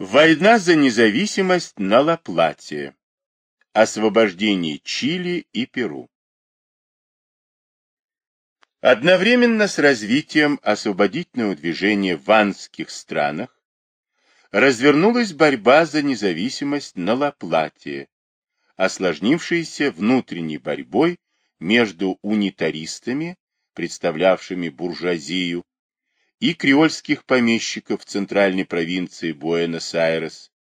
Война за независимость на Ла-Плате. Освобождение Чили и Перу. Одновременно с развитием освободительного движения в анских странах развернулась борьба за независимость на Ла-Плате, осложнившаяся внутренней борьбой между унитаристами, представлявшими буржуазию, и креольских помещиков центральной провинции Буэнос-Айрес,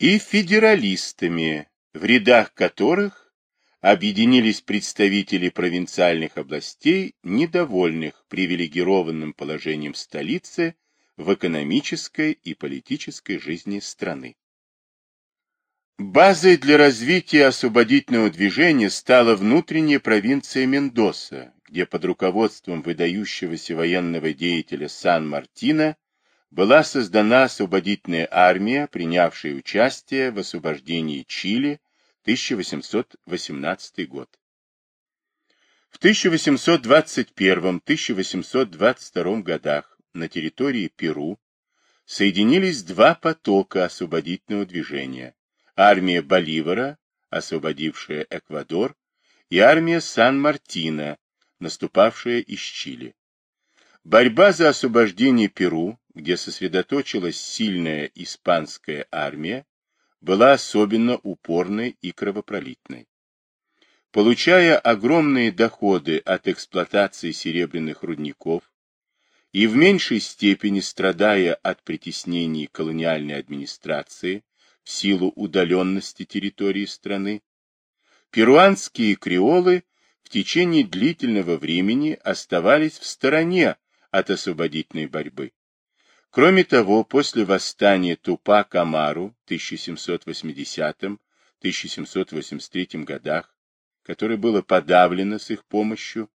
и федералистами, в рядах которых объединились представители провинциальных областей, недовольных привилегированным положением столицы в экономической и политической жизни страны. Базой для развития освободительного движения стала внутренняя провинция Мендоса, где под руководством выдающегося военного деятеля Сан-Мартино была создана освободительная армия, принявшая участие в освобождении Чили 1818 год. В 1821-1822 годах на территории Перу соединились два потока освободительного движения – армия Боливара, освободившая Эквадор, и армия Сан-Мартино, наступавшая из Чили. Борьба за освобождение Перу, где сосредоточилась сильная испанская армия, была особенно упорной и кровопролитной. Получая огромные доходы от эксплуатации серебряных рудников и в меньшей степени страдая от притеснений колониальной администрации в силу удаленности территории страны, перуанские креолы в течение длительного времени оставались в стороне от освободительной борьбы. Кроме того, после восстания Тупак Амару в 1780-1783 годах, которое было подавлено с их помощью,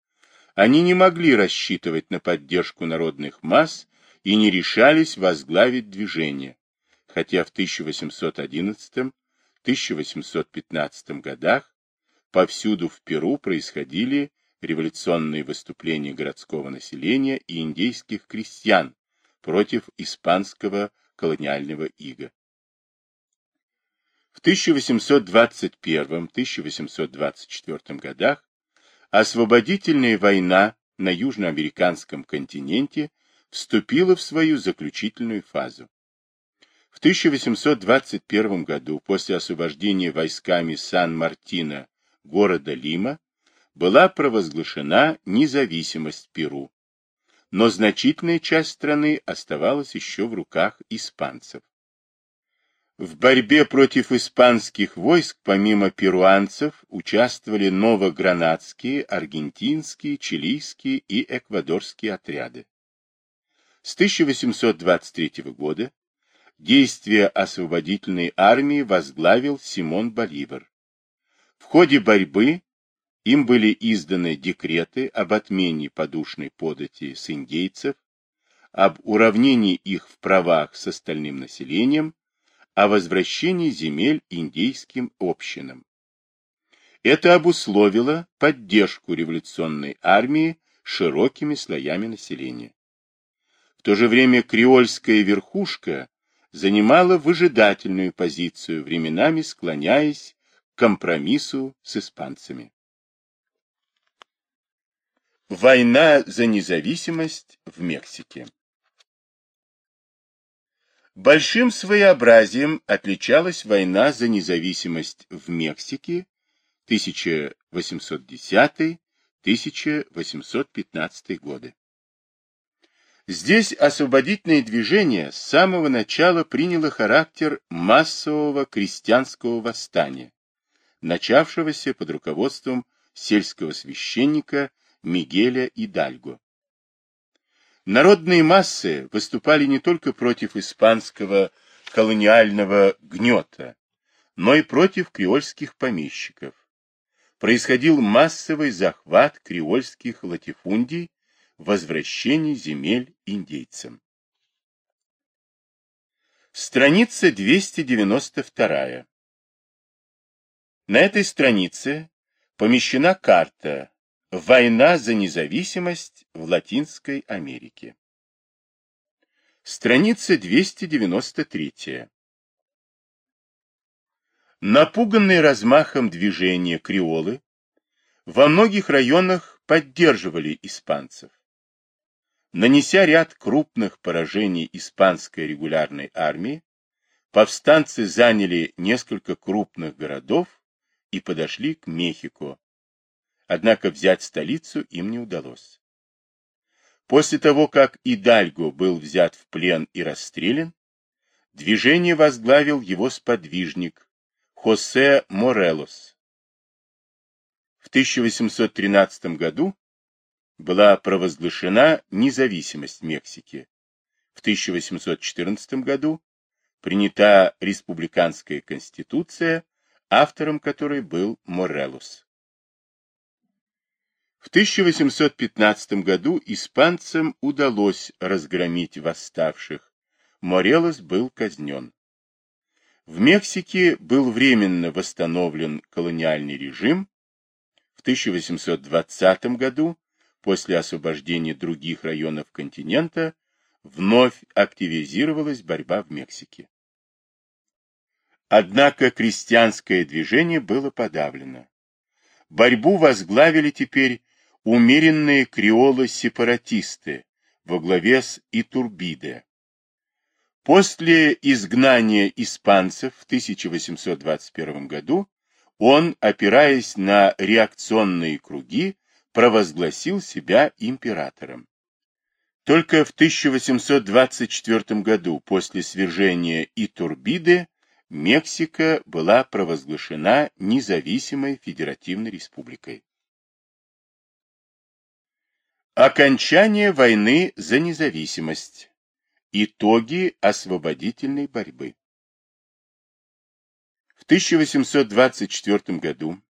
они не могли рассчитывать на поддержку народных масс и не решались возглавить движение, хотя в 1811-1815 годах Повсюду в Перу происходили революционные выступления городского населения и индейских крестьян против испанского колониального ига. В 1821-1824 годах освободительная война на южноамериканском континенте вступила в свою заключительную фазу. В 1821 году, после освобождения войсками Сан-Мартино города Лима была провозглашена независимость Перу, но значительная часть страны оставалась еще в руках испанцев. В борьбе против испанских войск помимо перуанцев участвовали новогранадские, аргентинские, чилийские и эквадорские отряды. С 1823 года действия освободительной армии возглавил Симон Боливар. В ходе борьбы им были изданы декреты об отмене подушной подати с индейцев, об уравнении их в правах с остальным населением, о возвращении земель индейским общинам. Это обусловило поддержку революционной армии широкими слоями населения. В то же время креольская верхушка занимала выжидательную позицию, временами склоняясь компромиссу с испанцами. Война за независимость в Мексике Большим своеобразием отличалась война за независимость в Мексике 1810-1815 годы. Здесь освободительное движение с самого начала приняло характер массового крестьянского восстания, начавшегося под руководством сельского священника Мигеля Идальго. Народные массы выступали не только против испанского колониального гнета, но и против креольских помещиков. Происходил массовый захват креольских латифундий, возвращение земель индейцам. Страница 292. На этой странице помещена карта «Война за независимость в Латинской Америке». Страница 293. Напуганные размахом движения креолы во многих районах поддерживали испанцев. Нанеся ряд крупных поражений испанской регулярной армии, повстанцы заняли несколько крупных городов и подошли к Мехико. Однако взять столицу им не удалось. После того, как Идальго был взят в плен и расстрелян, движение возглавил его сподвижник Хосе Морелос. В 1813 году была провозглашена независимость Мексики. В 1814 году принята республиканская конституция, автором которой был Морелос. В 1815 году испанцам удалось разгромить восставших. Морелос был казнен. В Мексике был временно восстановлен колониальный режим. В 1820 году, после освобождения других районов континента, вновь активизировалась борьба в Мексике. Однако крестьянское движение было подавлено. Борьбу возглавили теперь умеренные креолы-сепаратисты во главе с Итурбиде. После изгнания испанцев в 1821 году он, опираясь на реакционные круги, провозгласил себя императором. Только в 1824 году, после свержения Итурбиды, Мексика была провозглашена независимой федеративной республикой. Окончание войны за независимость. Итоги освободительной борьбы. В 1824 году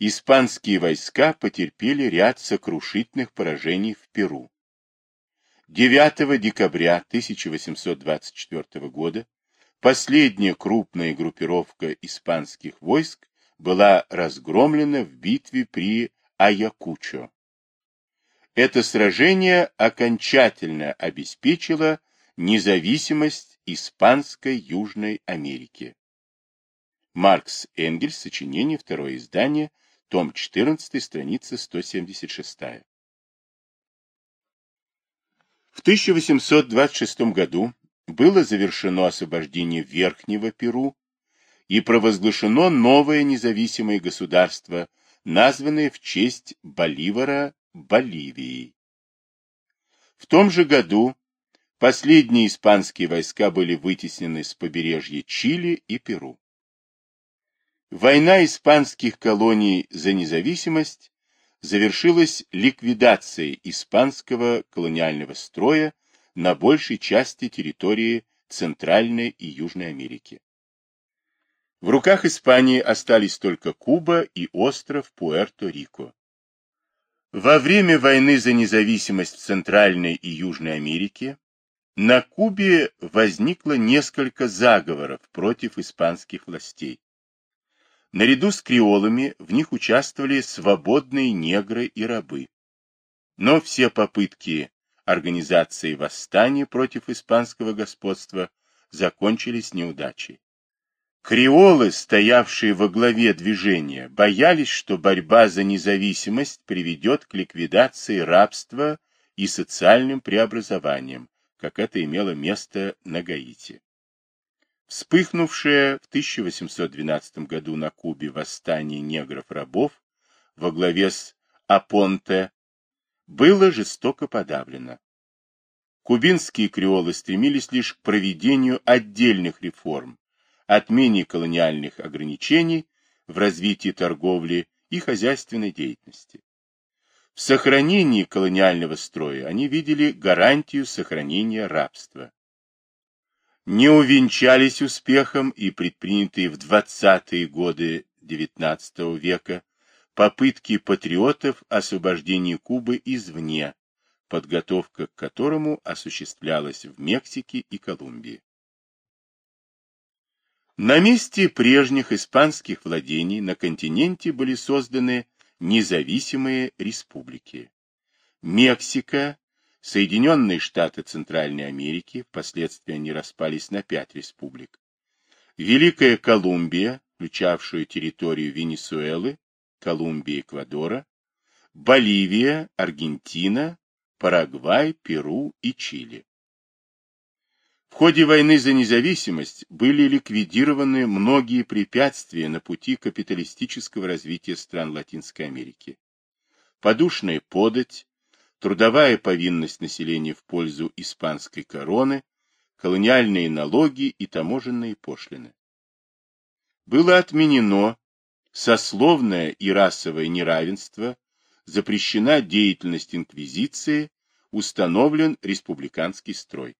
испанские войска потерпели ряд сокрушительных поражений в Перу. 9 декабря 1824 года последняя крупная группировка испанских войск была разгромлена в битве при Аякучо. Это сражение окончательно обеспечило независимость Испанской Южной Америки. Маркс Энгельс, сочинение, второе издание, том 14, страница 176. В 1826 году было завершено освобождение Верхнего Перу и провозглашено новое независимое государство, названное в честь Боливара Боливией. В том же году последние испанские войска были вытеснены с побережья Чили и Перу. Война испанских колоний за независимость завершилась ликвидацией испанского колониального строя на большей части территории Центральной и Южной Америки. В руках Испании остались только Куба и остров Пуэрто-Рико. Во время войны за независимость в Центральной и Южной Америке на Кубе возникло несколько заговоров против испанских властей. Наряду с креолами в них участвовали свободные негры и рабы. Но все попытки организации восстания против испанского господства закончились неудачей. Креолы, стоявшие во главе движения, боялись, что борьба за независимость приведет к ликвидации рабства и социальным преобразованиям, как это имело место на Гаити. Вспыхнувшее в 1812 году на Кубе восстание негров-рабов во главе с Апонте было жестоко подавлено. Кубинские креолы стремились лишь к проведению отдельных реформ, отмене колониальных ограничений в развитии торговли и хозяйственной деятельности. В сохранении колониального строя они видели гарантию сохранения рабства. Не увенчались успехом и предпринятые в 20-е годы XIX века попытки патриотов освобождения Кубы извне, подготовка к которому осуществлялась в Мексике и Колумбии. На месте прежних испанских владений на континенте были созданы независимые республики. Мексика Соединенные Штаты Центральной Америки, впоследствии они распались на пять республик, Великая Колумбия, включавшую территорию Венесуэлы, Колумбии, Эквадора, Боливия, Аргентина, Парагвай, Перу и Чили. В ходе войны за независимость были ликвидированы многие препятствия на пути капиталистического развития стран Латинской Америки. Подушная подать, трудовая повинность населения в пользу испанской короны, колониальные налоги и таможенные пошлины. Было отменено сословное и расовое неравенство, запрещена деятельность инквизиции, установлен республиканский строй.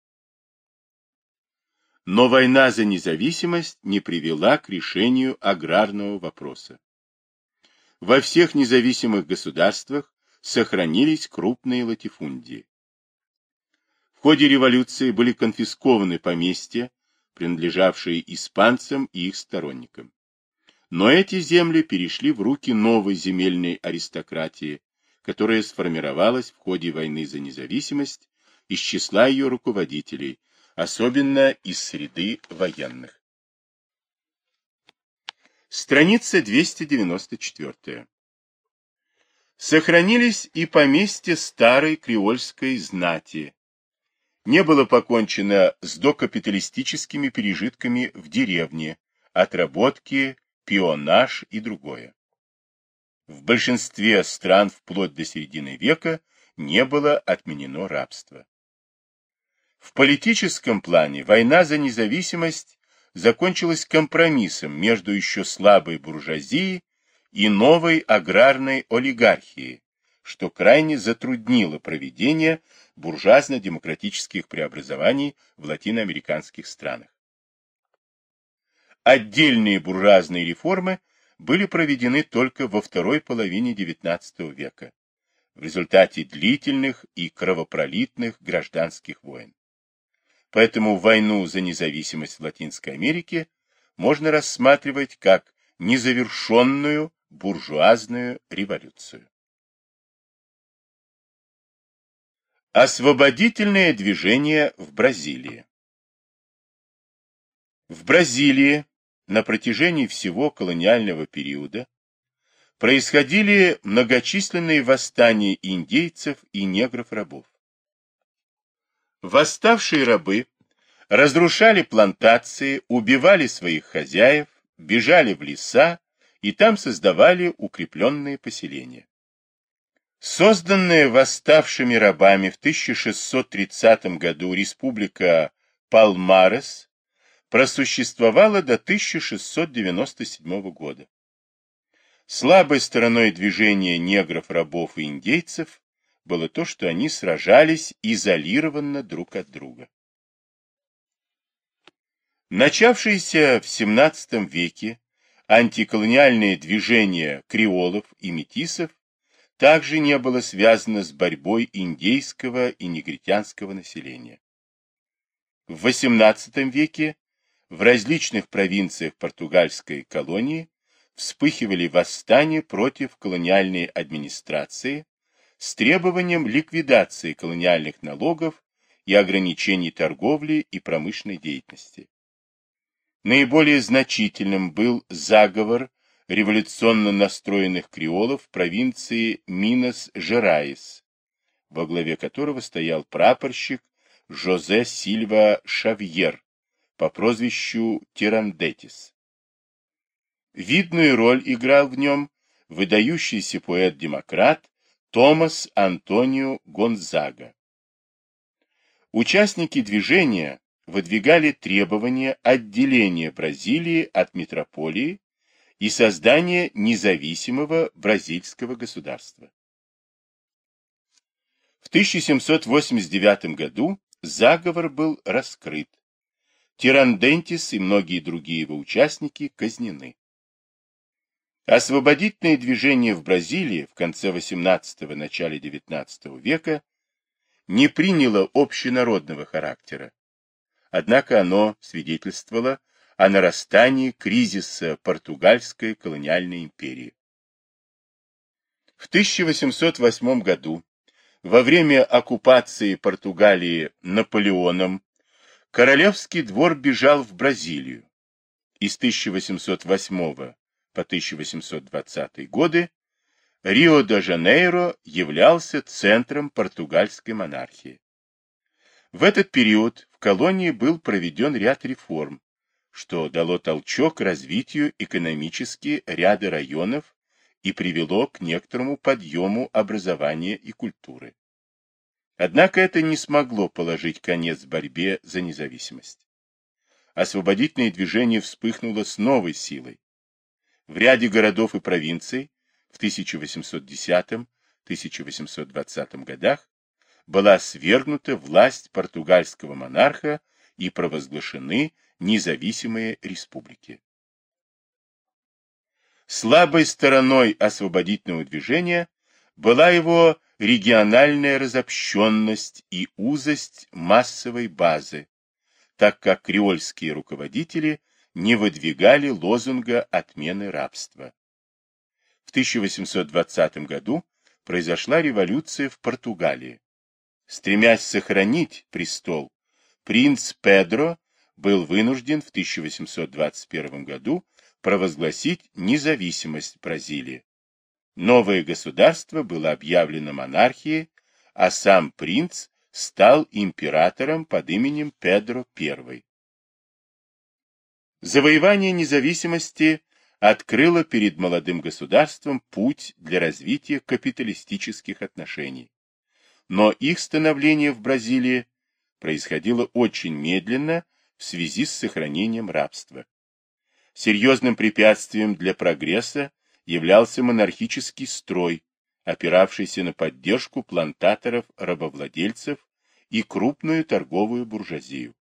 Но война за независимость не привела к решению аграрного вопроса. Во всех независимых государствах сохранились крупные латифундии. В ходе революции были конфискованы поместья, принадлежавшие испанцам и их сторонникам. Но эти земли перешли в руки новой земельной аристократии, которая сформировалась в ходе войны за независимость из числа ее руководителей, особенно из среды военных. Страница 294. Сохранились и поместья старой креольской знати. Не было покончено с докапиталистическими пережитками в деревне, отработки, пионаж и другое. В большинстве стран вплоть до середины века не было отменено рабство. В политическом плане война за независимость закончилась компромиссом между еще слабой буржуазией и новой аграрной олигархией, что крайне затруднило проведение буржуазно-демократических преобразований в латиноамериканских странах. Отдельные буржуазные реформы были проведены только во второй половине XIX века в результате длительных и кровопролитных гражданских войн. Поэтому войну за независимость в Латинской Америке можно рассматривать как незавершенную буржуазную революцию. Освободительное движение в Бразилии В Бразилии на протяжении всего колониального периода происходили многочисленные восстания индейцев и негров-рабов. Восставшие рабы разрушали плантации, убивали своих хозяев, бежали в леса и там создавали укрепленные поселения. Созданная восставшими рабами в 1630 году республика Палмарес просуществовала до 1697 года. Слабой стороной движения негров, рабов и индейцев было то, что они сражались изолированно друг от друга. Начавшееся в XVII веке антиколониальное движение креолов и метисов также не было связано с борьбой индейского и негритянского населения. В XVIII веке в различных провинциях португальской колонии вспыхивали восстания против колониальной администрации, с требованием ликвидации колониальных налогов и ограничений торговли и промышленной деятельности. Наиболее значительным был заговор революционно настроенных креолов в провинции Минас-Жераис, во главе которого стоял прапорщик Жозе Сильва Шавьер по прозвищу Тирандетис. Видную роль играл в нем выдающийся поэт-демократ Томас Антонио Гонзага. Участники движения выдвигали требования отделения Бразилии от метрополии и создания независимого бразильского государства. В 1789 году заговор был раскрыт. Тирандентис и многие другие его участники казнены. Освободительное движение в Бразилии в конце XVIII – начале XIX века не приняло общенародного характера, однако оно свидетельствовало о нарастании кризиса португальской колониальной империи. В 1808 году Во время оккупации Португалии Наполеоном королевский двор бежал в Бразилию. Из 1808 по 1820 годы Рио-де-Жанейро являлся центром португальской монархии. В этот период в колонии был проведен ряд реформ, что дало толчок развитию экономически ряда районов и привело к некоторому подъему образования и культуры. Однако это не смогло положить конец борьбе за независимость. Освободительное движение вспыхнуло с новой силой. В ряде городов и провинций в 1810-1820 годах была свергнута власть португальского монарха и провозглашены независимые республики. Слабой стороной освободительного движения была его региональная разобщенность и узость массовой базы, так как креольские руководители не выдвигали лозунга отмены рабства. В 1820 году произошла революция в Португалии. Стремясь сохранить престол, принц Педро был вынужден в 1821 году провозгласить независимость Бразилии. Новое государство было объявлено монархией, а сам принц стал императором под именем Педро I. Завоевание независимости открыло перед молодым государством путь для развития капиталистических отношений. Но их становление в Бразилии происходило очень медленно в связи с сохранением рабства. Серьезным препятствием для прогресса являлся монархический строй, опиравшийся на поддержку плантаторов-рабовладельцев и крупную торговую буржуазию.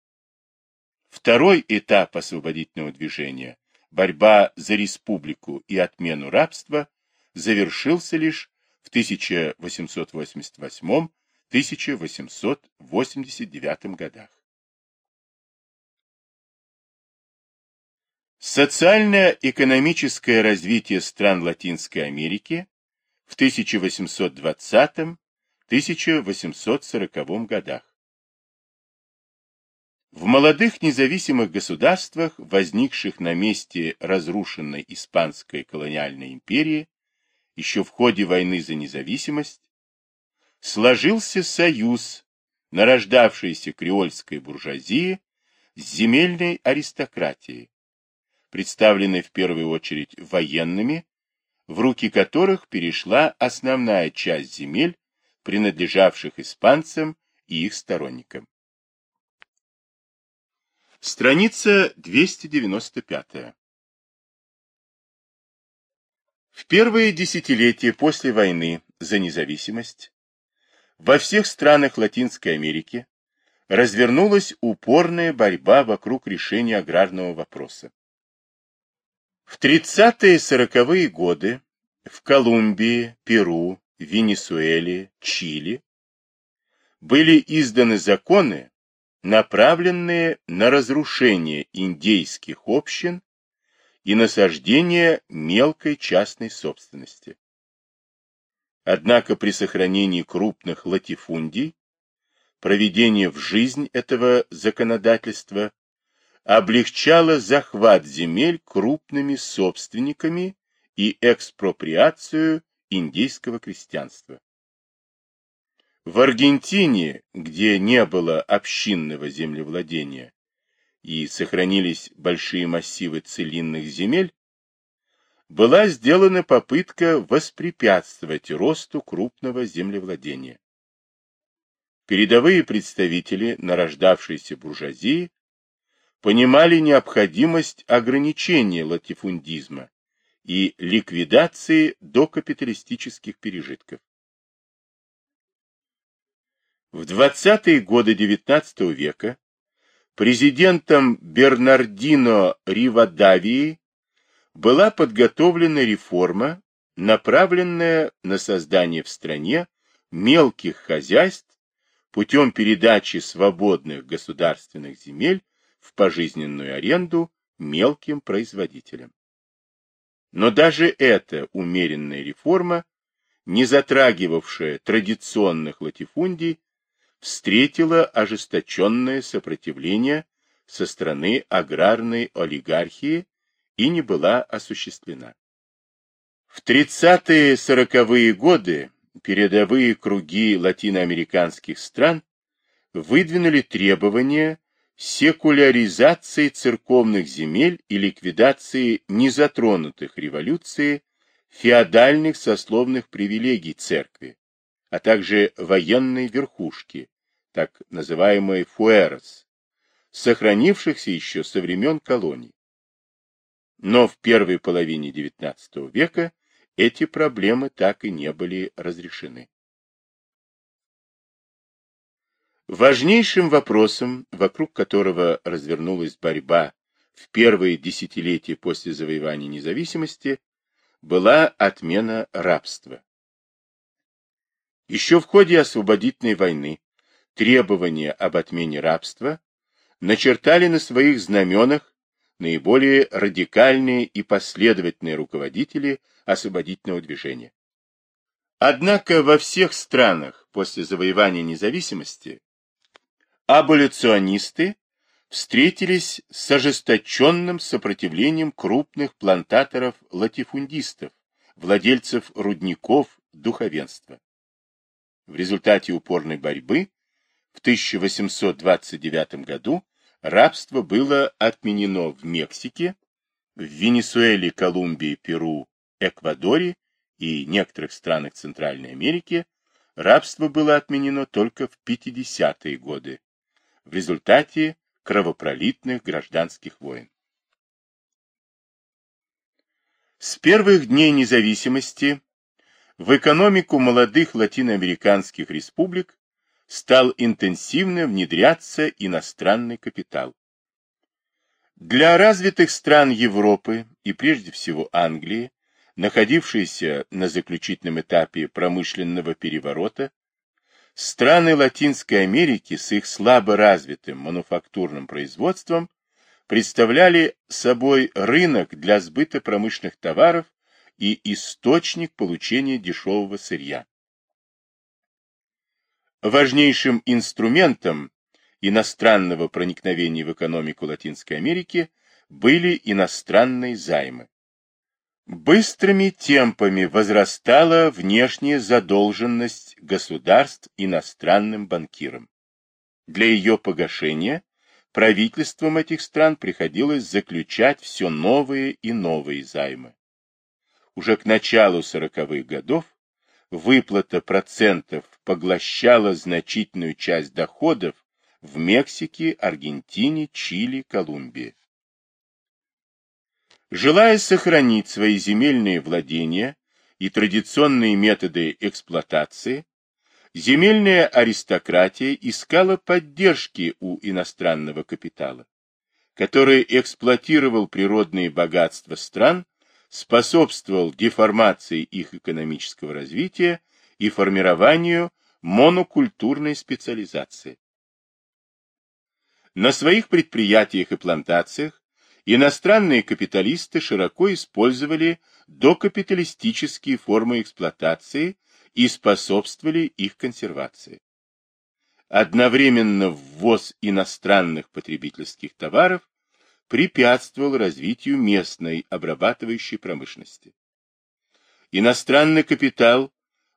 Второй этап освободительного движения, борьба за республику и отмену рабства, завершился лишь в 1888-1889 годах. Социально-экономическое развитие стран Латинской Америки в 1820-1840 годах. В молодых независимых государствах, возникших на месте разрушенной Испанской колониальной империи, еще в ходе войны за независимость, сложился союз нарождавшейся креольской буржуазии с земельной аристократией, представленной в первую очередь военными, в руки которых перешла основная часть земель, принадлежавших испанцам и их сторонникам. Страница 295. В первые десятилетия после войны за независимость во всех странах Латинской Америки развернулась упорная борьба вокруг решения аграрного вопроса. В 30-е 40-е годы в Колумбии, Перу, Венесуэле, Чили были изданы законы, направленные на разрушение индейских общин и насаждение мелкой частной собственности. Однако при сохранении крупных латифундий проведение в жизнь этого законодательства облегчало захват земель крупными собственниками и экспроприацию индейского крестьянства. В Аргентине, где не было общинного землевладения и сохранились большие массивы целинных земель, была сделана попытка воспрепятствовать росту крупного землевладения. Передовые представители нарождавшейся буржуазии понимали необходимость ограничения латифундизма и ликвидации докапиталистических пережитков. В 20-е годы XIX века президентом Бернардино Ривадавии была подготовлена реформа, направленная на создание в стране мелких хозяйств путем передачи свободных государственных земель в пожизненную аренду мелким производителям. Но даже эта умеренная реформа не затрагивавшая традиционных латифундий, встретила ожесточенное сопротивление со стороны аграрной олигархии и не была осуществлена. В 30-40-е годы передовые круги латиноамериканских стран выдвинули требования секуляризации церковных земель и ликвидации незатронутых революцией феодальных сословных привилегий церкви, а также военной верхушки, так называемой фуэрос, сохранившихся еще со времен колоний. Но в первой половине XIX века эти проблемы так и не были разрешены. Важнейшим вопросом, вокруг которого развернулась борьба в первые десятилетия после завоевания независимости, была отмена рабства. Еще в ходе освободительной войны требования об отмене рабства начертали на своих знаменах наиболее радикальные и последовательные руководители освободительного движения. Однако во всех странах после завоевания независимости аболиционисты встретились с ожесточенным сопротивлением крупных плантаторов-латифундистов, владельцев рудников, духовенства. В результате упорной борьбы в 1829 году рабство было отменено в Мексике, в Венесуэле, Колумбии, Перу, Эквадоре и некоторых странах Центральной Америки, рабство было отменено только в 50-е годы в результате кровопролитных гражданских войн. С первых дней независимости в экономику молодых латиноамериканских республик стал интенсивно внедряться иностранный капитал. Для развитых стран Европы и прежде всего Англии, находившейся на заключительном этапе промышленного переворота, страны Латинской Америки с их слабо развитым мануфактурным производством представляли собой рынок для сбыта промышленных товаров и источник получения дешевого сырья. Важнейшим инструментом иностранного проникновения в экономику Латинской Америки были иностранные займы. Быстрыми темпами возрастала внешняя задолженность государств иностранным банкирам. Для ее погашения правительствам этих стран приходилось заключать все новые и новые займы. Уже к началу сороковых годов выплата процентов поглощала значительную часть доходов в Мексике, Аргентине, Чили, Колумбии. Желая сохранить свои земельные владения и традиционные методы эксплуатации, земельная аристократия искала поддержки у иностранного капитала, который эксплуатировал природные богатства стран способствовал деформации их экономического развития и формированию монокультурной специализации. На своих предприятиях и плантациях иностранные капиталисты широко использовали докапиталистические формы эксплуатации и способствовали их консервации. Одновременно ввоз иностранных потребительских товаров препятствовал развитию местной обрабатывающей промышленности. Иностранный капитал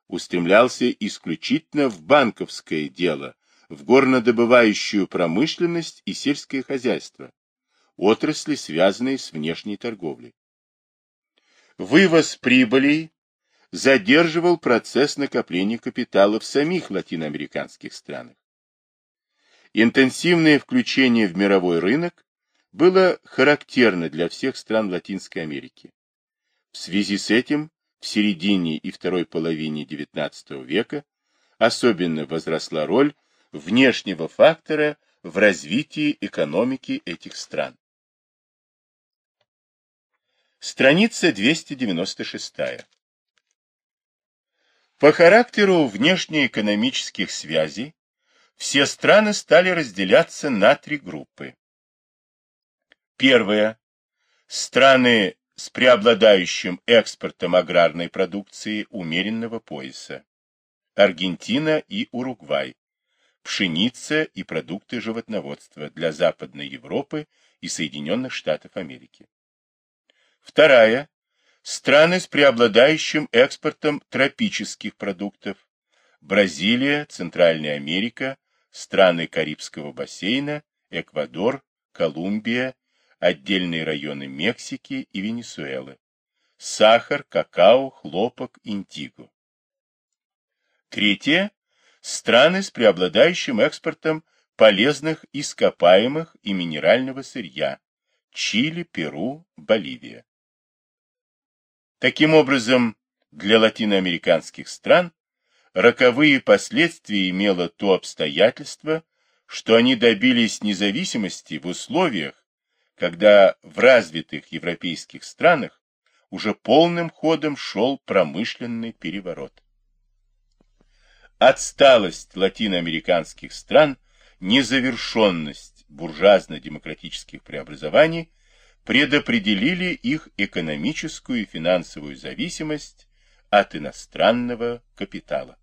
устремлялся исключительно в банковское дело, в горнодобывающую промышленность и сельское хозяйство, отрасли, связанные с внешней торговлей. Вывоз прибылей задерживал процесс накопления капитала в самих латиноамериканских странах. Интенсивное включение в мировой рынок было характерно для всех стран Латинской Америки. В связи с этим в середине и второй половине XIX века особенно возросла роль внешнего фактора в развитии экономики этих стран. Страница 296. По характеру внешнеэкономических связей все страны стали разделяться на три группы. Первое. Страны с преобладающим экспортом аграрной продукции умеренного пояса. Аргентина и Уругвай. Пшеница и продукты животноводства для Западной Европы и Соединенных Штатов Америки. Вторая. Страны с преобладающим экспортом тропических продуктов. Бразилия, Центральная Америка, страны Карибского бассейна, Эквадор, Колумбия, отдельные районы Мексики и Венесуэлы. Сахар, какао, хлопок, индиго. Третье. Страны с преобладающим экспортом полезных ископаемых и минерального сырья. Чили, Перу, Боливия. Таким образом, для латиноамериканских стран роковые последствия имело то обстоятельство, что они добились независимости в условиях, когда в развитых европейских странах уже полным ходом шел промышленный переворот. Отсталость латиноамериканских стран, незавершенность буржуазно-демократических преобразований предопределили их экономическую и финансовую зависимость от иностранного капитала.